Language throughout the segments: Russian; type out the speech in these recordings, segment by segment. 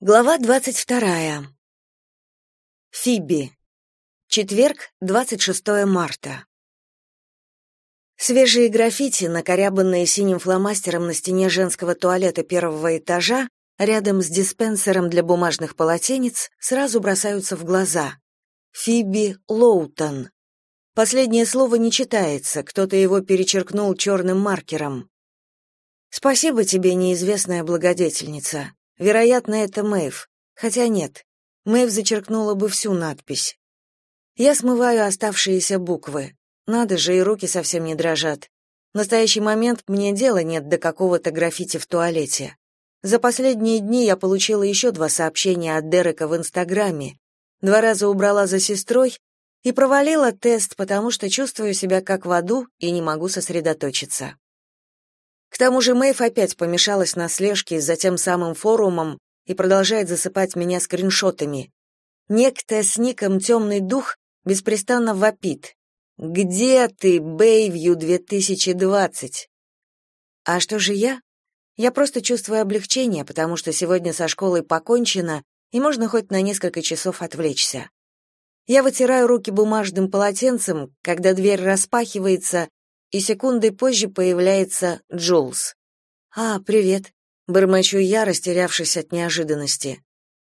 Глава двадцать вторая. Фиби. Четверг, 26 марта. Свежие граффити, накорябанные синим фломастером на стене женского туалета первого этажа, рядом с диспенсером для бумажных полотенец, сразу бросаются в глаза. Фиби Лоутон. Последнее слово не читается, кто-то его перечеркнул черным маркером. Спасибо тебе, неизвестная благодетельница. Вероятно, это Мэйв. Хотя нет. Мэйв зачеркнула бы всю надпись. Я смываю оставшиеся буквы. Надо же, и руки совсем не дрожат. В настоящий момент мне дела нет до какого-то граффити в туалете. За последние дни я получила еще два сообщения от Дерека в Инстаграме. Два раза убрала за сестрой и провалила тест, потому что чувствую себя как в аду и не могу сосредоточиться. К тому же Мэйв опять помешалась на слежке за тем самым форумом и продолжает засыпать меня скриншотами. Некто с ником «Темный дух» беспрестанно вопит. «Где ты, Бэйвью 2020?» А что же я? Я просто чувствую облегчение, потому что сегодня со школой покончено, и можно хоть на несколько часов отвлечься. Я вытираю руки бумажным полотенцем, когда дверь распахивается, и секундой позже появляется Джулс. «А, привет», — бормочу я, растерявшись от неожиданности.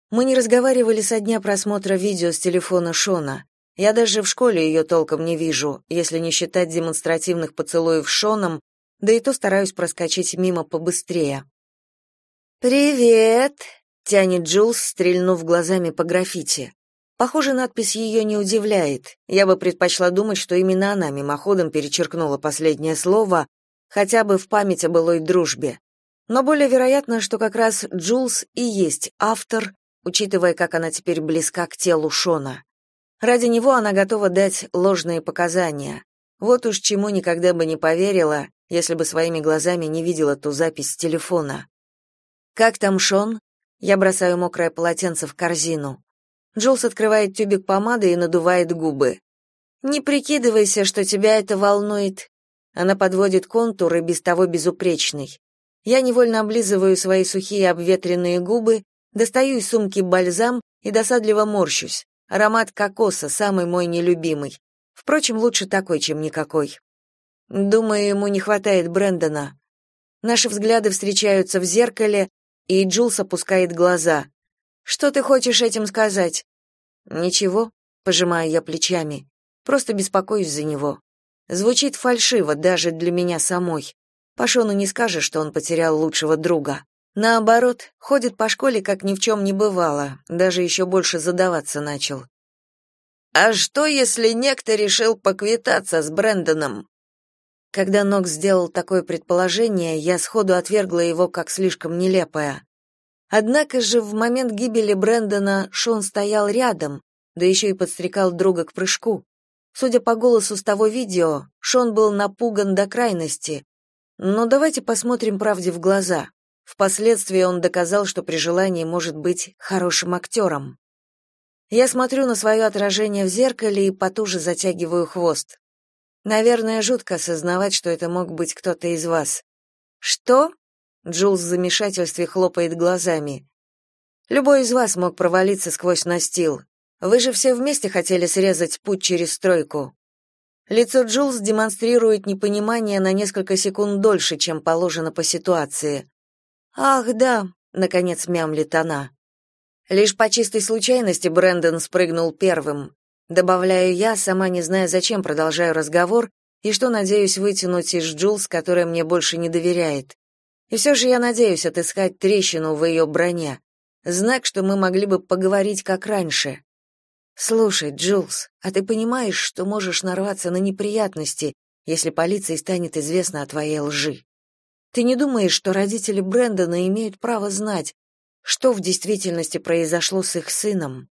Мы не разговаривали со дня просмотра видео с телефона Шона. Я даже в школе ее толком не вижу, если не считать демонстративных поцелуев Шоном, да и то стараюсь проскочить мимо побыстрее. «Привет», — тянет Джулс, стрельнув глазами по граффити. Похоже, надпись ее не удивляет. Я бы предпочла думать, что именно она мимоходом перечеркнула последнее слово, хотя бы в память о былой дружбе. Но более вероятно, что как раз Джулс и есть автор, учитывая, как она теперь близка к телу Шона. Ради него она готова дать ложные показания. Вот уж чему никогда бы не поверила, если бы своими глазами не видела ту запись с телефона. «Как там Шон?» Я бросаю мокрое полотенце в корзину. Джулс открывает тюбик помады и надувает губы. «Не прикидывайся, что тебя это волнует». Она подводит контур и без того безупречный. Я невольно облизываю свои сухие обветренные губы, достаю из сумки бальзам и досадливо морщусь. Аромат кокоса, самый мой нелюбимый. Впрочем, лучше такой, чем никакой. Думаю, ему не хватает Брэндона. Наши взгляды встречаются в зеркале, и Джулс опускает глаза. Что ты хочешь этим сказать? Ничего, пожимаю я плечами. Просто беспокоюсь за него. Звучит фальшиво даже для меня самой. Пашону не скажешь, что он потерял лучшего друга. Наоборот, ходит по школе, как ни в чем не бывало, даже еще больше задаваться начал. А что, если некто решил поквитаться с Брэндоном? Когда Нокс сделал такое предположение, я сходу отвергла его как слишком нелепое. Однако же в момент гибели Брэндона Шон стоял рядом, да еще и подстрекал друга к прыжку. Судя по голосу с того видео, Шон был напуган до крайности. Но давайте посмотрим правде в глаза. Впоследствии он доказал, что при желании может быть хорошим актером. Я смотрю на свое отражение в зеркале и потуже затягиваю хвост. Наверное, жутко осознавать, что это мог быть кто-то из вас. Что? Джулс в замешательстве хлопает глазами. Любой из вас мог провалиться сквозь настил. Вы же все вместе хотели срезать путь через стройку. Лицо Джулс демонстрирует непонимание на несколько секунд дольше, чем положено по ситуации. Ах, да, наконец мямлит она. Лишь по чистой случайности Брэндон спрыгнул первым. Добавляю я, сама не зная, зачем продолжаю разговор и что надеюсь вытянуть из Джулс, которая мне больше не доверяет. И все же я надеюсь отыскать трещину в ее броне. Знак, что мы могли бы поговорить как раньше. Слушай, Джулс, а ты понимаешь, что можешь нарваться на неприятности, если полиции станет известно о твоей лжи? Ты не думаешь, что родители Брэндона имеют право знать, что в действительности произошло с их сыном?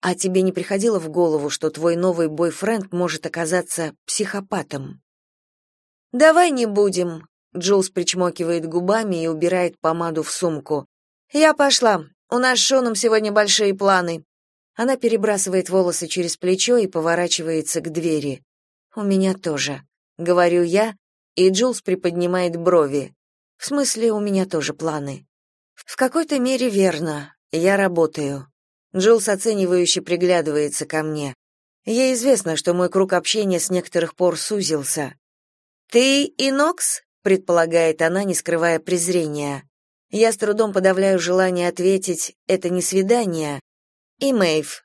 А тебе не приходило в голову, что твой новый бойфренд может оказаться психопатом? Давай не будем, Джулс причмокивает губами и убирает помаду в сумку. «Я пошла. У нас с Шоном сегодня большие планы». Она перебрасывает волосы через плечо и поворачивается к двери. «У меня тоже», — говорю я, и Джулс приподнимает брови. «В смысле, у меня тоже планы». В какой-то мере верно. Я работаю. Джилс оценивающе приглядывается ко мне. Ей известно, что мой круг общения с некоторых пор сузился. «Ты Инокс?» — предполагает она, не скрывая презрения. Я с трудом подавляю желание ответить «это не свидание». И Мэйв.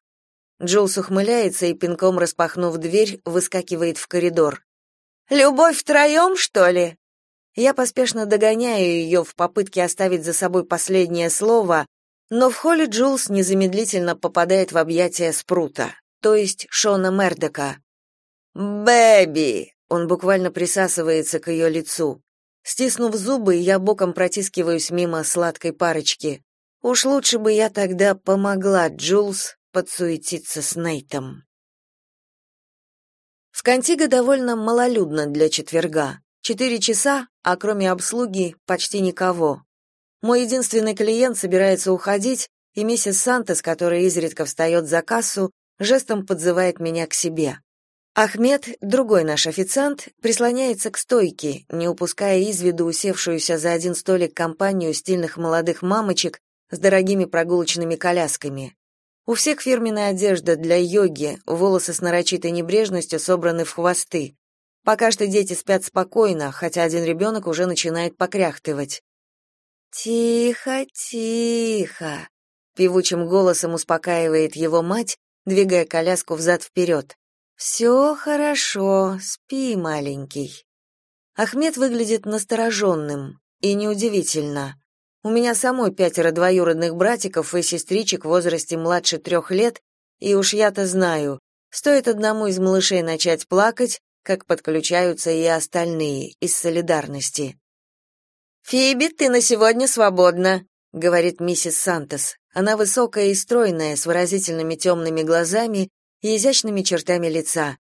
Джилс ухмыляется и, пинком распахнув дверь, выскакивает в коридор. «Любовь втроем, что ли?» Я поспешно догоняю ее в попытке оставить за собой последнее слово, но в холле Джулс незамедлительно попадает в объятия Спрута, то есть Шона Мердока. «Бэби!» — он буквально присасывается к ее лицу. Стиснув зубы, я боком протискиваюсь мимо сладкой парочки. Уж лучше бы я тогда помогла Джулс подсуетиться с Нейтом. В Кантиго довольно малолюдно для четверга. Четыре часа, а кроме обслуги почти никого. Мой единственный клиент собирается уходить, и миссис Сантос, которая изредка встает за кассу, жестом подзывает меня к себе. Ахмед, другой наш официант, прислоняется к стойке, не упуская из виду усевшуюся за один столик компанию стильных молодых мамочек с дорогими прогулочными колясками. У всех фирменная одежда для йоги, волосы с нарочитой небрежностью собраны в хвосты. Пока что дети спят спокойно, хотя один ребенок уже начинает покряхтывать. «Тихо, тихо», — певучим голосом успокаивает его мать, двигая коляску взад-вперед. «Все хорошо, спи, маленький». Ахмед выглядит настороженным, и неудивительно. У меня самой пятеро двоюродных братиков и сестричек в возрасте младше трех лет, и уж я-то знаю, стоит одному из малышей начать плакать, как подключаются и остальные из солидарности. «Фиби, ты на сегодня свободна», — говорит миссис Сантос. Она высокая и стройная, с выразительными темными глазами и изящными чертами лица.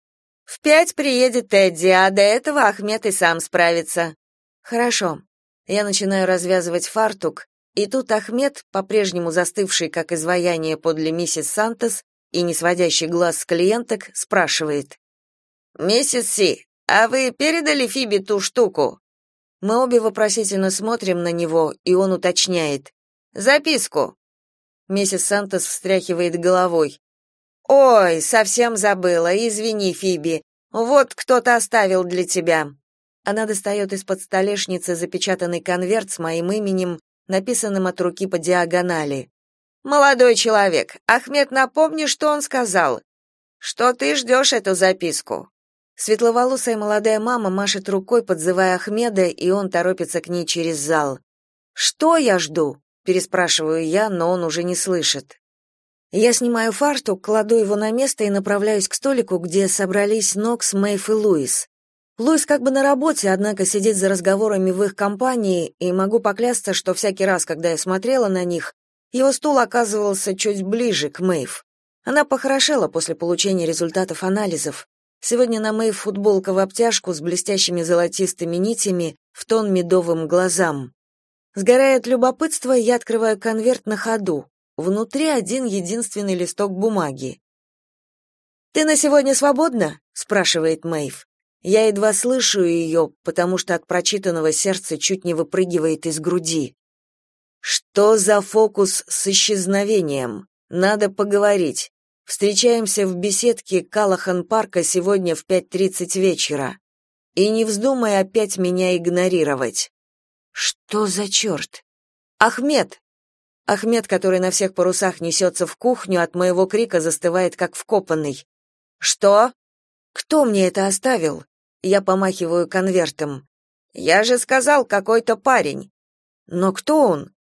«В пять приедет Тедди, а до этого Ахмед и сам справится». «Хорошо». Я начинаю развязывать фартук, и тут Ахмед, по-прежнему застывший как изваяние подле миссис Сантос и не сводящий глаз с клиенток, спрашивает. «Миссис Си, а вы передали Фиби ту штуку?» Мы обе вопросительно смотрим на него, и он уточняет. «Записку». Миссис Сантос встряхивает головой. «Ой, совсем забыла, извини, Фиби. Вот кто-то оставил для тебя». Она достает из-под столешницы запечатанный конверт с моим именем, написанным от руки по диагонали. «Молодой человек, Ахмед, напомни, что он сказал. Что ты ждешь эту записку?» Светловолосая молодая мама машет рукой, подзывая Ахмеда, и он торопится к ней через зал. «Что я жду?» — переспрашиваю я, но он уже не слышит. Я снимаю фартук, кладу его на место и направляюсь к столику, где собрались Нокс, Мэйв и Луис. Луис как бы на работе, однако сидит за разговорами в их компании, и могу поклясться, что всякий раз, когда я смотрела на них, его стул оказывался чуть ближе к Мэйв. Она похорошела после получения результатов анализов. Сегодня на Мэй футболка в обтяжку с блестящими золотистыми нитями в тон медовым глазам. Сгорая от любопытства, я открываю конверт на ходу. Внутри один единственный листок бумаги. «Ты на сегодня свободна?» — спрашивает Мэйв. Я едва слышу ее, потому что от прочитанного сердце чуть не выпрыгивает из груди. «Что за фокус с исчезновением? Надо поговорить. Встречаемся в беседке Калахан-парка сегодня в 5.30 вечера. И не вздумай опять меня игнорировать. Что за черт? Ахмед! Ахмед, который на всех парусах несется в кухню, от моего крика застывает, как вкопанный. Что? Кто мне это оставил? Я помахиваю конвертом. Я же сказал, какой-то парень. Но кто он?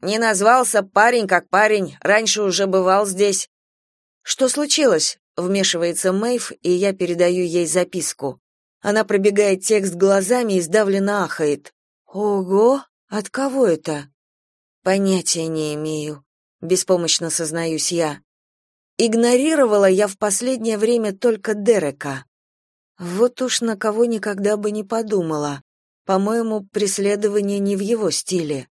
Не назвался парень как парень, раньше уже бывал здесь. Что случилось? Вмешивается Мэйв, и я передаю ей записку. Она пробегает текст глазами и сдавленно ахает. Ого, от кого это? Понятия не имею, беспомощно сознаюсь я. Игнорировала я в последнее время только Дерека. Вот уж на кого никогда бы не подумала. По-моему, преследование не в его стиле.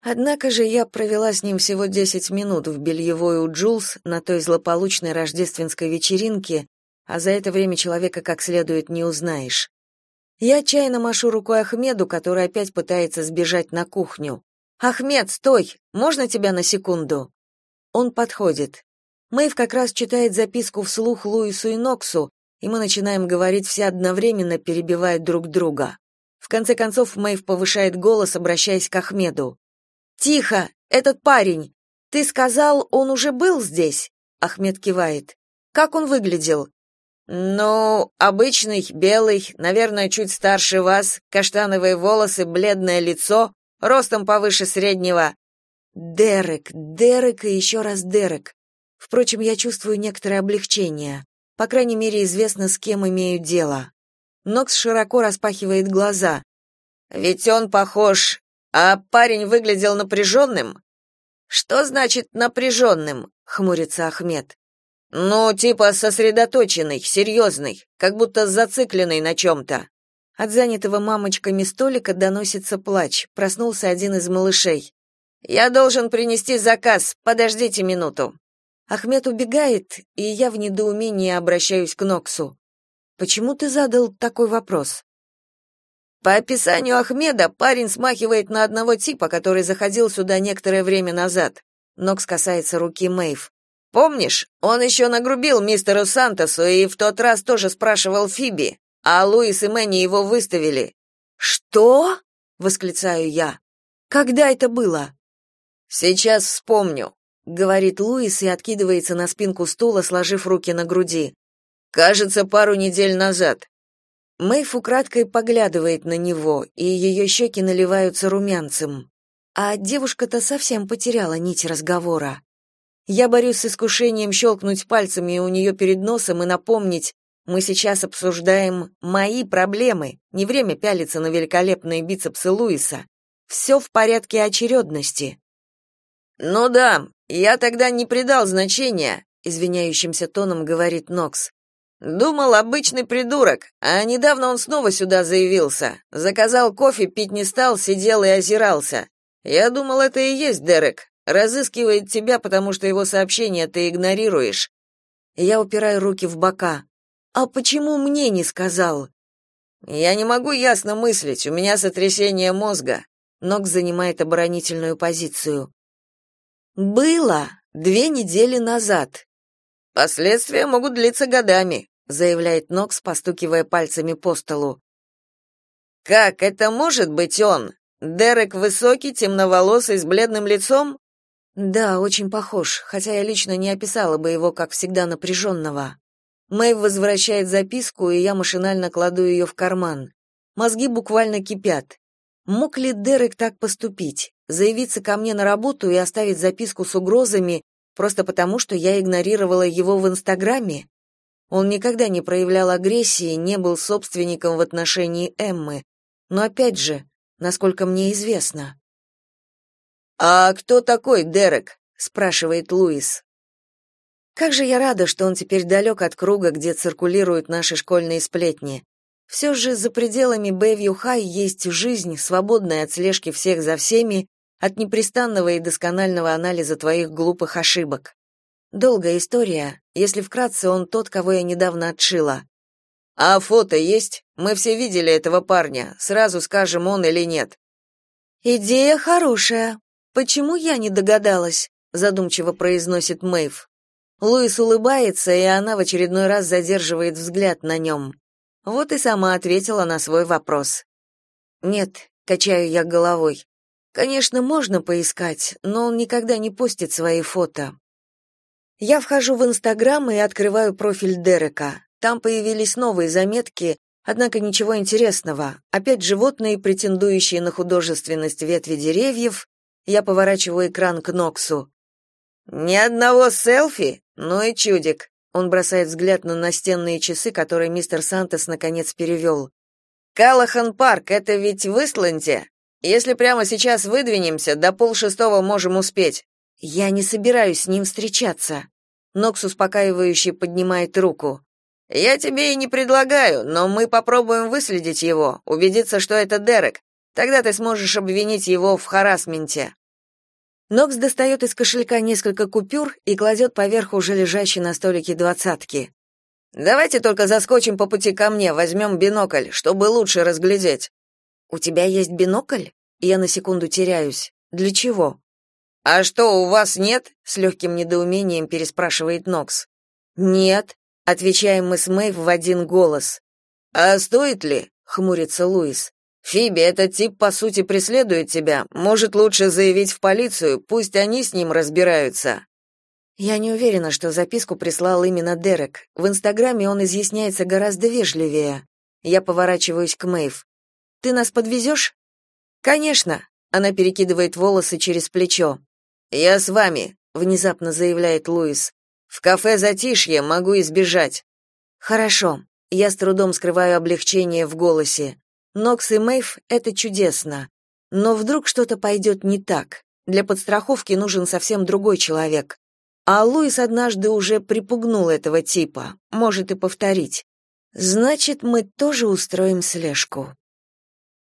Однако же я провела с ним всего 10 минут в бельевой у Джулс на той злополучной рождественской вечеринке, а за это время человека как следует не узнаешь. Я отчаянно машу рукой Ахмеду, который опять пытается сбежать на кухню. «Ахмед, стой! Можно тебя на секунду?» Он подходит. Мэйв как раз читает записку вслух Луису и Ноксу, и мы начинаем говорить все одновременно, перебивая друг друга. В конце концов Мэйв повышает голос, обращаясь к Ахмеду. «Тихо! Этот парень! Ты сказал, он уже был здесь?» Ахмед кивает. «Как он выглядел?» «Ну, обычный, белый, наверное, чуть старше вас, каштановые волосы, бледное лицо, ростом повыше среднего». «Дерек, Дерек и еще раз Дерек. Впрочем, я чувствую некоторое облегчение. По крайней мере, известно, с кем имею дело. Нокс широко распахивает глаза. Ведь он похож, а парень выглядел напряженным?» Что значит напряженным?» — хмурится Ахмед. Ну, типа сосредоточенный, серьезный, как будто зацикленный на чем-то». От занятого мамочками столика доносится плач. Проснулся один из малышей. «Я должен принести заказ. Подождите минуту». Ахмед убегает, и я в недоумении обращаюсь к Ноксу. Почему ты задал такой вопрос? По описанию Ахмеда, парень смахивает на одного типа, который заходил сюда некоторое время назад. Нокс касается руки Мэйв. Помнишь, он еще нагрубил мистеру Сантосу и в тот раз тоже спрашивал Фиби, а Луис и Мэнни его выставили. Что? восклицаю я. Когда это было? Сейчас вспомню говорит Луис и откидывается на спинку стула, сложив руки на груди. Кажется, пару недель назад. Мэйф украдкой поглядывает на него, и ее щеки наливаются румянцем. А девушка-то совсем потеряла нить разговора. Я борюсь с искушением щелкнуть пальцами у нее перед носом и напомнить, мы сейчас обсуждаем мои проблемы, не время пялиться на великолепные бицепсы Луиса. Все в порядке очередности. Ну да, я тогда не придал значения, извиняющимся тоном говорит Нокс. Думал, обычный придурок, а недавно он снова сюда заявился. Заказал кофе, пить не стал, сидел и озирался. Я думал, это и есть Дерек. Разыскивает тебя, потому что его сообщения ты игнорируешь. Я упираю руки в бока. А почему мне не сказал? Я не могу ясно мыслить, у меня сотрясение мозга. Нокс занимает оборонительную позицию. Было две недели назад. Последствия могут длиться годами, заявляет Нокс, постукивая пальцами по столу. Как это может быть он? Дерек высокий, темноволосый, с бледным лицом? Да, очень похож, хотя я лично не описала бы его, как всегда, напряженного. Мэйв возвращает записку, и я машинально кладу ее в карман. Мозги буквально кипят. Мог ли Дерек так поступить? Заявиться ко мне на работу и оставить записку с угрозами просто потому, что я игнорировала его в Инстаграме? Он никогда не проявлял агрессии, не был собственником в отношении Эммы. Но опять же, насколько мне известно. «А кто такой Дерек?» — спрашивает Луис. Как же я рада, что он теперь далек от круга, где циркулируют наши школьные сплетни. Все же за пределами Бэйвью-Хай есть жизнь, свободная от слежки всех за всеми, от непрестанного и досконального анализа твоих глупых ошибок. Долгая история, если вкратце, он тот, кого я недавно отшила. А фото есть? Мы все видели этого парня. Сразу скажем, он или нет. Идея хорошая. Почему я не догадалась? задумчиво произносит Мэйв. Луис улыбается, и она в очередной раз задерживает взгляд на нем. Вот и сама ответила на свой вопрос. Нет, качаю я головой. Конечно, можно поискать, но он никогда не постит свои фото. Я вхожу в Инстаграм и открываю профиль Дерека. Там появились новые заметки, однако ничего интересного. Опять животные, претендующие на художественность ветви деревьев. Я поворачиваю экран к Ноксу. Ни одного селфи? Ну и чудик. Он бросает взгляд на настенные часы, которые мистер Сантос наконец перевел. «Калахан парк, это ведь в Исланде? Если прямо сейчас выдвинемся, до полшестого можем успеть». «Я не собираюсь с ним встречаться». Нокс успокаивающе поднимает руку. «Я тебе и не предлагаю, но мы попробуем выследить его, убедиться, что это Дерек. Тогда ты сможешь обвинить его в харасменте». Нокс достает из кошелька несколько купюр и кладет поверх уже лежащей на столике двадцатки. «Давайте только заскочим по пути ко мне, возьмем бинокль, чтобы лучше разглядеть». «У тебя есть бинокль?» Я на секунду теряюсь. «Для чего?» «А что, у вас нет?» — с легким недоумением переспрашивает Нокс. «Нет», — отвечаем мы с Мэйв в один голос. «А стоит ли?» — хмурится Луис. «Фиби, этот тип, по сути, преследует тебя. Может, лучше заявить в полицию, пусть они с ним разбираются». Я не уверена, что записку прислал именно Дерек. В Инстаграме он изъясняется гораздо вежливее. Я поворачиваюсь к Мэйв. «Ты нас подвезешь?» «Конечно», — она перекидывает волосы через плечо. «Я с вами», — внезапно заявляет Луис. «В кафе «Затишье» могу избежать». «Хорошо». Я с трудом скрываю облегчение в голосе. Нокс и Мэйв — это чудесно. Но вдруг что-то пойдет не так. Для подстраховки нужен совсем другой человек. А Луис однажды уже припугнул этого типа. Может и повторить. Значит, мы тоже устроим слежку.